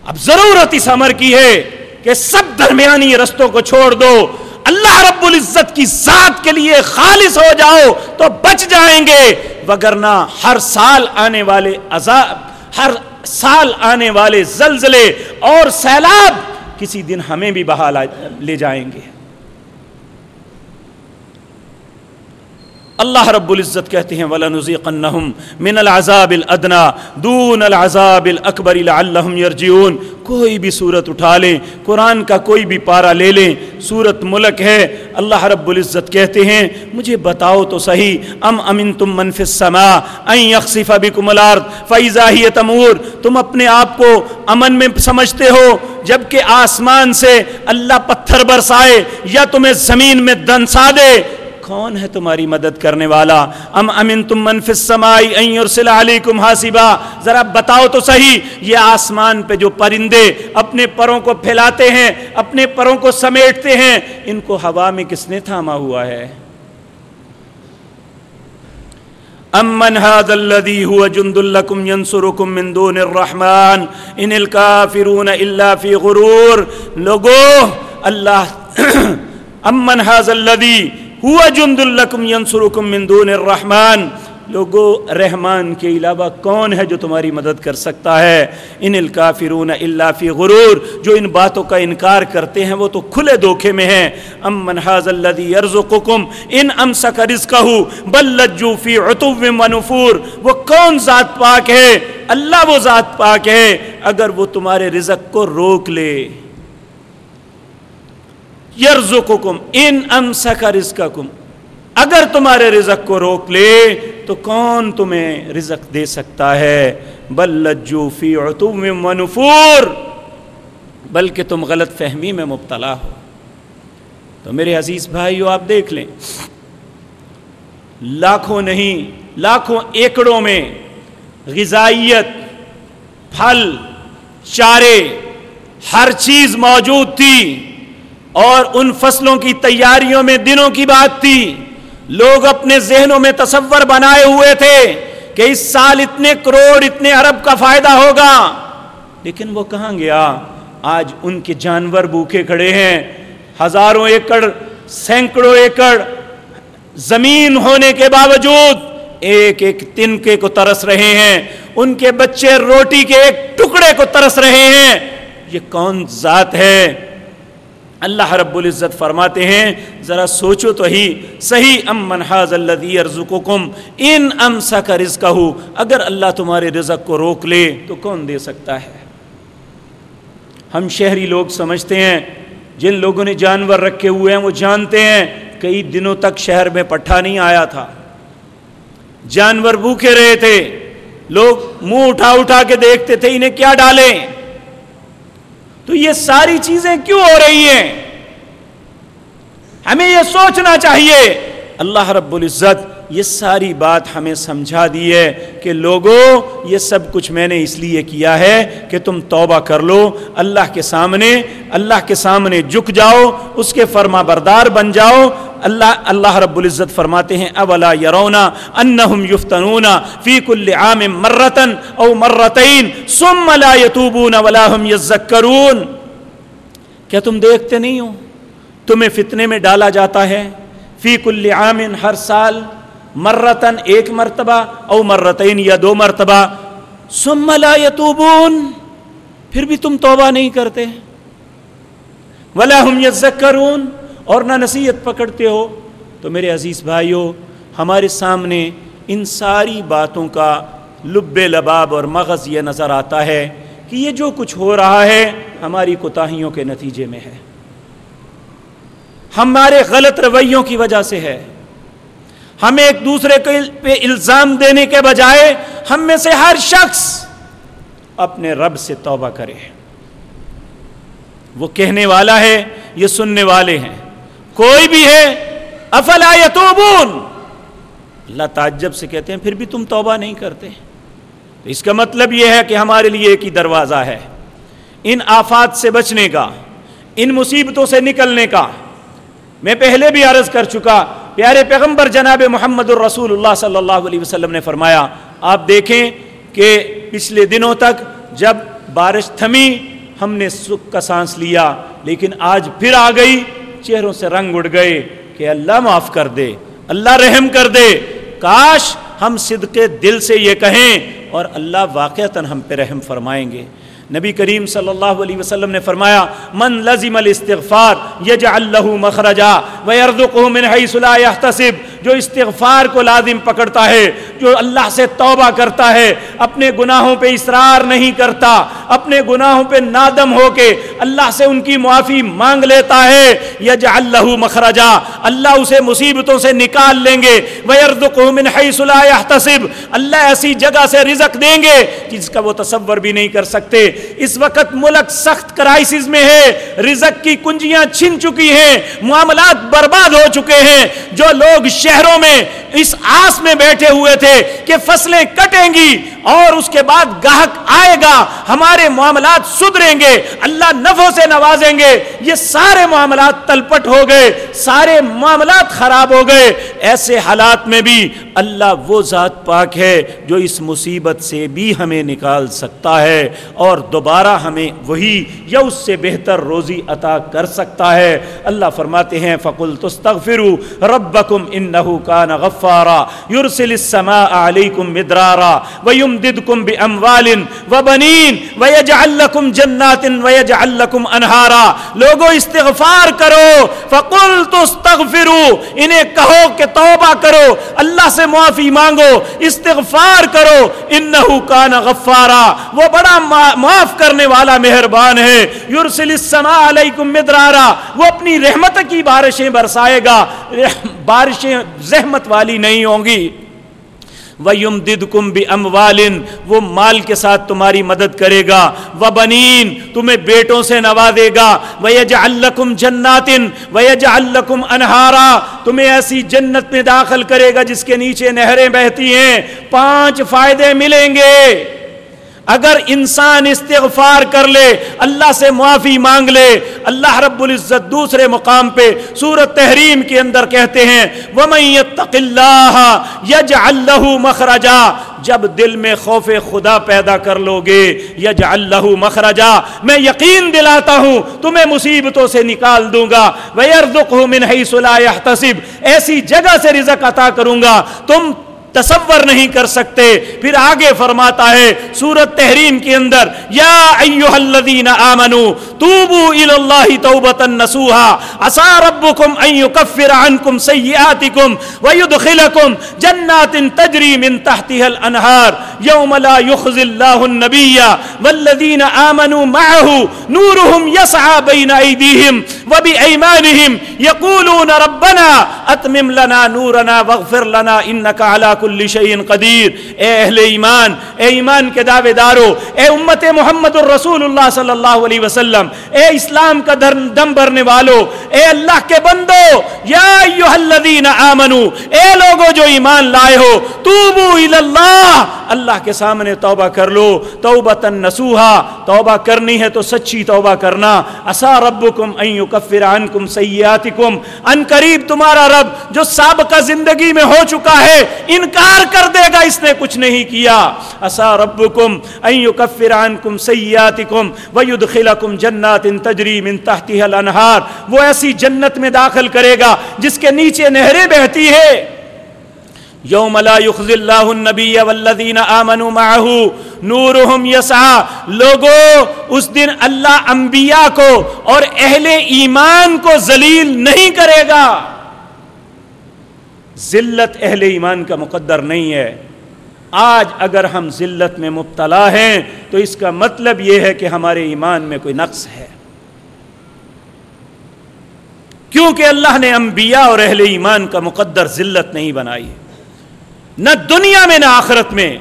اب ضرورت اس امر کی ہے کہ سب درمیانی رستوں کو چھوڑ دو۔ اللہ رب العزت کی ذات کے لیے خالص ہو جاؤ تو بچ جائیں گے۔ وگرنہ ہر سال آنے والے عذاب، ہر سال آنے والے زلزلے اور سیلاب کسی دن ہمیں بھی بہا لے جائیں گے۔ اللہ رب العزت کہتے ہیں وَلَنُزِيقَنَّهُمْ مِنَ الْعَذَابِ الْأَدْنَى دُونَ الْعَذَابِ الْأَكْبَرِ لَعَلَّهُمْ يَرْجِعُونَ کوئی بھی صورت اٹھا لیں، قرآن کا کوئی بھی پارا لے لیں صورت ملک ہے۔ اللہ رب العزت کہتے ہیں، مجھے بتاؤ تو صحیح، ام امن تم منفِ السَّمَا اَن يَخْصِفَ بِكُمُ الْأَرْضِ فَإِذَا هِيَ تَمُورُ۔ تم اپنے آپ کو امن میں سمجھتے ہو، جبکہ آسمان سے اللہ پتھر برسائے یا تمہیں زمین میں دنسا دے۔ کون ہے تمہاری مدد کرنے والا؟ ام امن تم منف السمائی ان یرسل علیکم حاسبا؟ ذرا بتاؤ تو صحیح، یہ آسمان پہ جو پرندے اپنے پروں کو پھیلاتے ہیں، اپنے پروں کو سمیٹتے ہیں، ان کو ہوا میں کس نے تھاما ہوا ہے؟ امن هذا الذي هو جند لكم ينصركم من دون الرحمن ان الكافرون الا في غرور۔ لوگو، اللہ امن هذا الذي ہوا جند الکم ینسرکم من دون الرحمن۔ لوگو، رحمان کے علاوہ کون ہے جو تمہاری مدد کر سکتا ہے؟ ان الکافرون اللہ فی غرور۔ جو ان باتوں کا انکار کرتے ہیں وہ تو کھلے دھوکے میں ہیں۔ ام من حاز الذی یرزقکم ان امسک رزقہ بل لجوا فی عتو و وہ کون ذات پاک ہے؟ اللہ وہ ذات پاک ہے۔ اگر وہ تمہارے رزق کو روک لے۔ یرزقکم، ان امسک رزقکم۔ اگر تمہارے رزق کو روک لے، تو کون تمہیں رزق دے سکتا ہے؟ بل لجو فی عتو و نفور۔ بلکہ تم غلط فہمی میں مبتلا ہو۔ تو میرے عزیز بھائیو، آپ دیکھ لیں۔ لاکھوں نہیں، لاکھوں ایکڑوں میں غذائیت، پھل، چارے، ہر چیز موجود تھی۔ اور ان فصلوں کی تیاریوں میں دنوں کی بات تھی۔ لوگ اپنے ذہنوں میں تصور بنائے ہوئے تھے کہ اس سال اتنے کروڑ، اتنے ارب کا فائدہ ہوگا۔ لیکن وہ کہاں گیا؟ آج ان کے جانور بھوکے کھڑے ہیں۔ ہزاروں ایکڑ، سینکڑوں ایکڑ زمین ہونے کے باوجود ایک ایک تنکے کو ترس رہے ہیں۔ ان کے بچے روٹی کے ایک ٹکڑے کو ترس رہے ہیں۔ یہ کون ذات ہے؟ اللہ رب العزت فرماتے ہیں، ذرا سوچو تو ہی، صحیح ام منحاظ اللہ ارزقکم ان ام کا رزق اگر اللہ تمہارے رزق کو روک لے تو کون دے سکتا ہے؟ ہم شہری لوگ سمجھتے ہیں، جن لوگوں نے جانور رکھے ہوئے ہیں، وہ جانتے ہیں، کئی دنوں تک شہر میں پٹھا نہیں آیا تھا۔ جانور بھوکے رہے تھے، لوگ منہ اٹھا اٹھا کے دیکھتے تھے، انہیں کیا ڈالیں؟ تو یہ ساری چیزیں کیوں ہو رہی ہیں؟ ہمیں یہ سوچنا چاہیے۔ اللہ رب العزت یہ ساری بات ہمیں سمجھا دی ہے کہ لوگوں یہ سب کچھ میں نے اس لیے کیا ہے کہ تم توبہ کر لو، اللہ کے سامنے، اللہ کے سامنے جھک جاؤ، اس کے فرما بردار بن جاؤ۔ اللہ اللہ رب العزت فرماتے ہیں، اولا یرونا انہم یفتنون فی کل عام مرتن او مرتین ثم لا یتوبون ولا هم یذکرون۔ کیا تم دیکھتے نہیں ہو؟ تمہیں فتنے میں ڈالا جاتا ہے۔ فی کل عام ہر سال مرتن ایک مرتبہ او مرتین یا دو مرتبہ. ثم لا یتوبون. پھر بھی تم توبہ نہیں کرتے. ولا هم یذکرون اور نہ نصیحت پکڑتے ہو. تو میرے عزیز بھائیوں ہمارے سامنے ان ساری باتوں کا لب لباب اور مغز یہ نظر آتا ہے کہ یہ جو کچھ ہو رہا ہے ہماری کوتاہیوں کے نتیجے میں ہے. ہمارے غلط رویوں کی وجہ سے ہے. ہمیں ایک دوسرے پہ الزام دینے کے بجائے ہم میں سے ہر شخص اپنے رب سے توبہ کرے۔ وہ کہنے والا ہے، یہ سننے والے ہیں۔ کوئی بھی ہے، افلا یتوبون۔ اللہ تعجب سے کہتے ہیں، پھر بھی تم توبہ نہیں کرتے۔ تو اس کا مطلب یہ ہے کہ ہمارے لیے ایک ہی دروازہ ہے۔ ان آفات سے بچنے کا، ان مصیبتوں سے نکلنے کا۔ میں پہلے بھی عرض کر چکا پیارے پیغمبر جناب محمد الرسول اللہ صلی اللہ علیہ وسلم نے فرمایا، آپ دیکھیں کہ پچھلے دنوں تک جب بارش تھمی، ہم نے سکھ کا سانس لیا، لیکن آج پھر آ گئی، چہروں سے رنگ اڑ گئے کہ اللہ معاف کر دے، اللہ رحم کر دے۔ کاش ہم صدق دل سے یہ کہیں اور اللہ واقعتاً ہم پہ رحم فرمائیں گے۔ نبی کریم صلی اللہ علیہ وسلم نے فرمایا، من لزم الاستغفار، یجعل له مخرجا ويرزقه من حيث لا يحتسب جو استغفار کو لازم پکڑتا ہے، جو اللہ سے توبہ کرتا ہے، اپنے گناہوں پہ اصرار نہیں کرتا، اپنے گناہوں پہ نادم ہو کے اللہ سے ان کی معافی مانگ لیتا ہے۔ یجعل له مخرجا، اللہ اسے مصیبتوں سے نکال لیں گے۔ من لا يحتسب اللہ ایسی جگہ سے رزق دیں گے جس کا وہ تصور بھی نہیں کر سکتے۔ اس وقت ملک سخت کرائسس میں ہے، رزق کی کنجیاں چھن چکی ہیں، معاملات برباد ہو چکے ہیں۔ جو لوگ شہروں میں اس آس میں بیٹھے ہوئے تھے کہ فصلیں کٹیں گی اور اس کے بعد گاہک آئے گا، ہمارے معاملات سدھریں گے، اللہ نفوں سے نوازیں گے۔ یہ سارے معاملات تلپٹ ہو گئے، سارے معاملات خراب ہو گئے۔ ایسے حالات میں بھی اللہ وہ ذات پاک ہے جو اس مصیبت سے بھی ہمیں نکال سکتا ہے اور دوبارہ ہمیں وہی یا اس سے بہتر روزی عطا کر سکتا ہے۔ اللہ فرماتے ہیں فقل تستغفروا ربکم انہو کان غفر غفارا. يرسل السماء عليكم مدرارا. ويمددكم باموال وبنين. ويجعل لكم جنات ويجعل لكم انهارا لوگو استغفار کرو. فقلت استغفروا. انہیں کہو کہ توبہ کرو. اللہ سے معافی مانگو. استغفار کرو. انہو کان غفارا. وہ بڑا معاف کرنے والا مہربان ہے. یرسل السماء علیکم مدرارا. وہ اپنی رحمت کی بارشیں برسائے گا. بارشیں زحمت والی نہیں ہوں گی۔ ویم دد کم بھی وہ مال کے ساتھ تمہاری مدد کرے گا۔ وہ بنین تمہیں بیٹوں سے نوازے گا۔ ویج الکم جناتن ویج الکم انہارا تمہیں ایسی جنت میں داخل کرے گا جس کے نیچے نہریں بہتی ہیں۔ پانچ فائدے ملیں گے۔ اگر انسان استغفار کر لے، اللہ سے معافی مانگ لے، اللہ رب العزت دوسرے مقام پہ سورت تحریم کے اندر کہتے ہیں مخرجا۔ جب دل میں خوف خدا پیدا کر لو گے یج اللہ مخرجا۔ میں یقین دلاتا ہوں، تمہیں مصیبتوں سے نکال دوں گا۔ ایسی جگہ سے رزق عطا کروں گا۔ تم تصور نہیں کر سکتے۔ پھر آگے فرماتا ہے سورت تحریم کے اندر، یا ایوہ الذین آمنوا توبو الاللہ توبتا نسوہا عسا ربکم ان یکفر عنکم سیئاتکم ویدخلکم جنات تجری من تحتها الانہار۔ یوم لا یخز اللہ النبی۔ والذین آمنوا معه نورهم يسعى بین ایدیہم وبی ایمانہم یقولون ربنا اتمم لنا نورنا واغفر لنا انکا علا کل شعین قدیر اے اہل ایمان، اے ایمان کے دعوے دارو اے امت محمد الرسول اللہ صلی اللہ علیہ وسلم، اے اسلام کا دم بھرنے والو، اے اللہ کے بندو، یا ایوہ الذین آمنو، اے لوگو جو ایمان لائے ہو، توبو الاللہ اللہ کے سامنے توبہ کر لو، توبتا نسوہا توبہ کرنی ہے تو سچی توبہ کرنا۔ اسا ربکم ان یکفر عنکم سیئاتکم۔ ان قریب تمہارا رب جو سابقہ زندگی میں ہو چکا ہے، ان انکار کر دے گا، اس نے کچھ نہیں کیا۔ اسا ربکم ان یکفر عنکم سیئاتکم ویدخلکم جنات تجری من تحتها الانہار۔ وہ ایسی جنت میں داخل کرے گا جس کے نیچے نہریں بہتی ہے یوم لا یخز اللہ النبی والذین آمنوا معه نورهم یسعا لوگو، اس دن اللہ انبیاء کو اور اہل ایمان کو ذلیل نہیں کرے گا۔ ذلت اہل ایمان کا مقدر نہیں ہے۔ آج اگر ہم ذلت میں مبتلا ہیں تو اس کا مطلب یہ ہے کہ ہمارے ایمان میں کوئی نقص ہے۔ کیونکہ اللہ نے انبیاء اور اہل ایمان کا مقدر ذلت نہیں بنائی نہ دنیا میں، نہ آخرت میں۔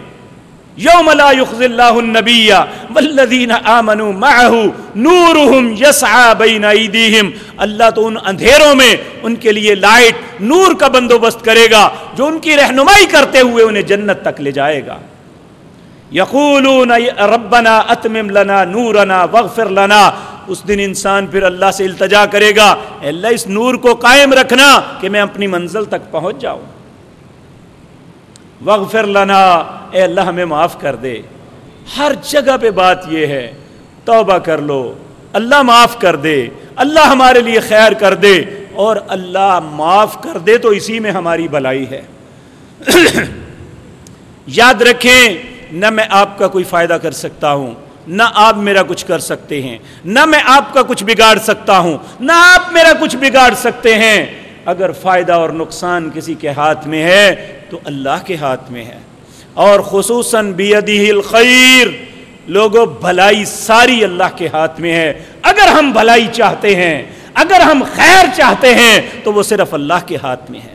یوم لا یخز اللہ النبی والذین آمنوا معه نورهم یسعا بین ایدیہم۔ اللہ تو ان اندھیروں میں ان کے لیے لائٹ، نور کا بندوبست کرے گا، جو ان کی رہنمائی کرتے ہوئے انہیں جنت تک لے جائے گا۔ یقولون ربنا اتمم لنا نورنا واغفر لنا۔ اس دن انسان پھر اللہ سے التجا کرے گا اللہ، اس نور کو قائم رکھنا کہ میں اپنی منزل تک پہنچ جاؤں۔ وغفر لنا۔ اے اللہ ہمیں معاف کر دے۔ ہر جگہ پہ بات یہ ہے، توبہ کر لو، اللہ معاف کر دے، اللہ ہمارے لیے خیر کر دے۔ اور اللہ معاف کر دے تو اسی میں ہماری بلائی ہے۔ یاد رکھیں، نہ میں آپ کا کوئی فائدہ کر سکتا ہوں، نہ آپ میرا کچھ کر سکتے ہیں۔ نہ میں آپ کا کچھ بگاڑ سکتا ہوں، نہ آپ میرا کچھ بگاڑ سکتے ہیں۔ اگر فائدہ اور نقصان کسی کے ہاتھ میں ہے، تو اللہ کے ہاتھ میں ہے۔ اور خصوصاً بیدی الخیر لوگوں بھلائی ساری اللہ کے ہاتھ میں ہے۔ اگر ہم بھلائی چاہتے ہیں، اگر ہم خیر چاہتے ہیں، تو وہ صرف اللہ کے ہاتھ میں ہے۔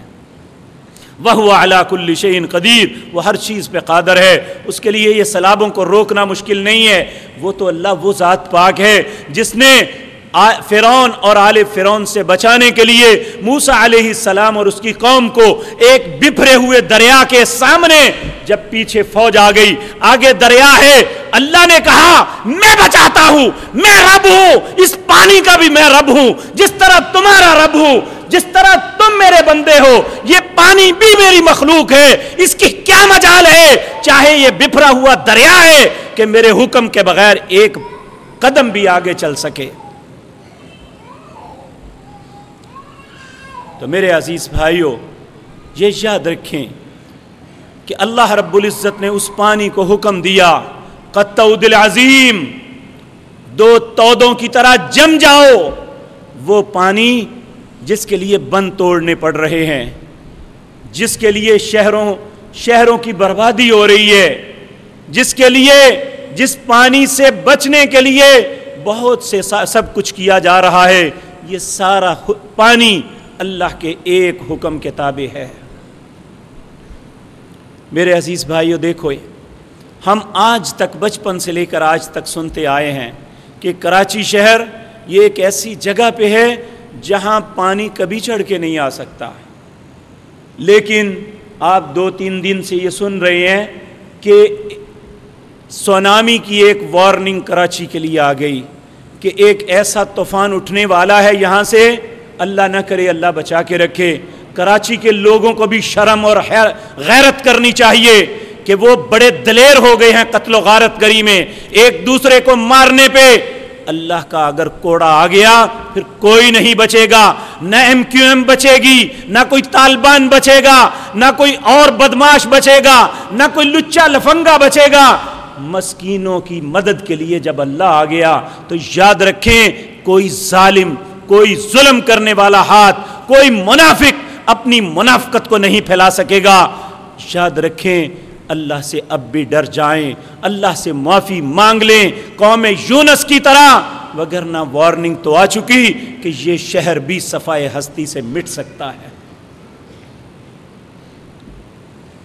وہ اعلیٰ کل شعین قدیر، وہ ہر چیز پہ قادر ہے۔ اس کے لیے یہ سلابوں کو روکنا مشکل نہیں ہے۔ وہ تو اللہ، وہ ذات پاک ہے، جس نے فرون اور آل فرون سے بچانے کے لیے موسا علیہ السلام اور اس کی قوم کو ایک بفرے ہوئے دریا کے سامنے جب پیچھے فوج آ گئی۔ آگے دریا ہے۔ اللہ نے کہا، میں بچاتا ہوں، میں رب ہوں۔ اس پانی کا بھی میں رب ہوں۔ جس طرح تمہارا رب ہوں جس طرح تم میرے بندے ہو، یہ پانی بھی میری مخلوق ہے۔ اس کی کیا مجال ہے؟ چاہے یہ بفرا ہوا دریا ہے کہ میرے حکم کے بغیر ایک قدم بھی آگے چل سکے۔ تو میرے عزیز بھائیوں یہ یاد رکھیں کہ اللہ رب العزت نے اس پانی کو حکم دیا قطعود العظیم، دو تودوں کی طرح جم جاؤ، وہ پانی جس کے لیے بند توڑنے پڑ رہے ہیں، جس کے لیے شہروں شہروں کی بربادی ہو رہی ہے، جس کے لیے، جس پانی سے بچنے کے لیے بہت سے سب کچھ کیا جا رہا ہے، یہ سارا پانی اللہ کے ایک حکم کے تابع ہے۔ میرے عزیز بھائیو، دیکھو، ہم آج تک بچپن سے لے کر آج تک سنتے آئے ہیں کہ کراچی شہر یہ ایک ایسی جگہ پہ ہے جہاں پانی کبھی چڑھ کے نہیں آ سکتا۔ لیکن آپ دو تین دن سے یہ سن رہے ہیں کہ سونامی کی ایک وارننگ کراچی کے لیے آ گئی کہ ایک ایسا طوفان اٹھنے والا ہے یہاں سے اللہ نہ کرے، اللہ بچا کے رکھے۔ کراچی کے لوگوں کو بھی شرم اور غیرت کرنی چاہیے کہ وہ بڑے دلیر ہو گئے ہیں قتل و غارت گری میں۔ ایک دوسرے کو مارنے پہ۔ اللہ کا اگر کوڑا آ گیا، پھر کوئی نہیں بچے گا۔ نہ ایم کیو ایم بچے گی، نہ کوئی طالبان بچے گا، نہ کوئی اور بدماش بچے گا، نہ کوئی لچا لفنگا بچے گا۔ مسکینوں کی مدد کے لیے جب اللہ آ گیا، تو یاد رکھیں، کوئی ظالم کوئی ظلم کرنے والا ہاتھ، کوئی منافق اپنی منافقت کو نہیں پھیلا سکے گا۔ یاد رکھیں، اللہ سے اب بھی ڈر جائیں، اللہ سے معافی مانگ لیں، قوم یونس کی طرح۔ وگرنہ وارننگ تو آ چکی کہ یہ شہر بھی صفائے ہستی سے مٹ سکتا ہے۔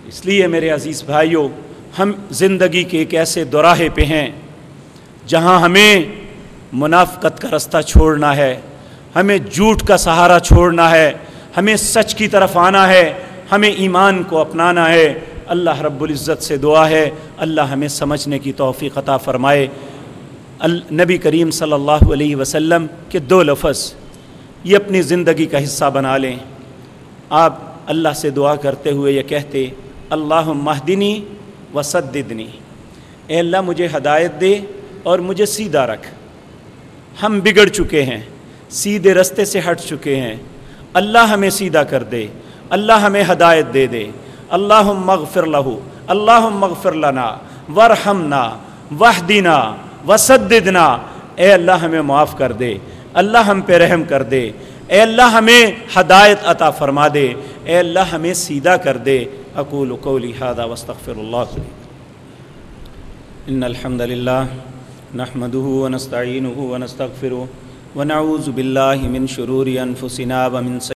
اس لیے میرے عزیز بھائیوں، ہم زندگی کے ایک ایسے دوراہے پہ ہیں جہاں ہمیں منافقت کا رستہ چھوڑنا ہے۔ ہمیں جھوٹ کا سہارا چھوڑنا ہے، ہمیں سچ کی طرف آنا ہے، ہمیں ایمان کو اپنانا ہے۔ اللہ رب العزت سے دعا ہے، اللہ ہمیں سمجھنے کی توفیق عطا فرمائے۔ نبی کریم صلی اللہ علیہ وسلم کے دو لفظ، یہ اپنی زندگی کا حصہ بنا لیں۔ آپ اللہ سے دعا کرتے ہوئے یہ کہتے اللہ مہدنی و سدنی اے اللہ مجھے ہدایت دے اور مجھے سیدھا رکھ۔ ہم بگڑ چکے ہیں۔ سیدھے رستے سے ہٹ چکے ہیں۔ اللہ ہمیں سیدھا کر دے۔ اللہ ہمیں ہدایت دے دے۔ اللہ مغفر لہو۔ اللہ مغفر لنا۔ ورحمنا وحدنا۔ وسددنا۔ اے اللہ ہمیں معاف کر دے۔ اللہ ہم پہ رحم کر دے۔ اے اللہ ہمیں ہدایت عطا فرما دے۔ اے اللہ ہمیں سیدھا کر دے۔ اقول قولی هذا واستغفر اللہ ان الحمد للہ نحمده ونستعینه ونستغفره ونعوذ باللہ من شرور انفسنا ومن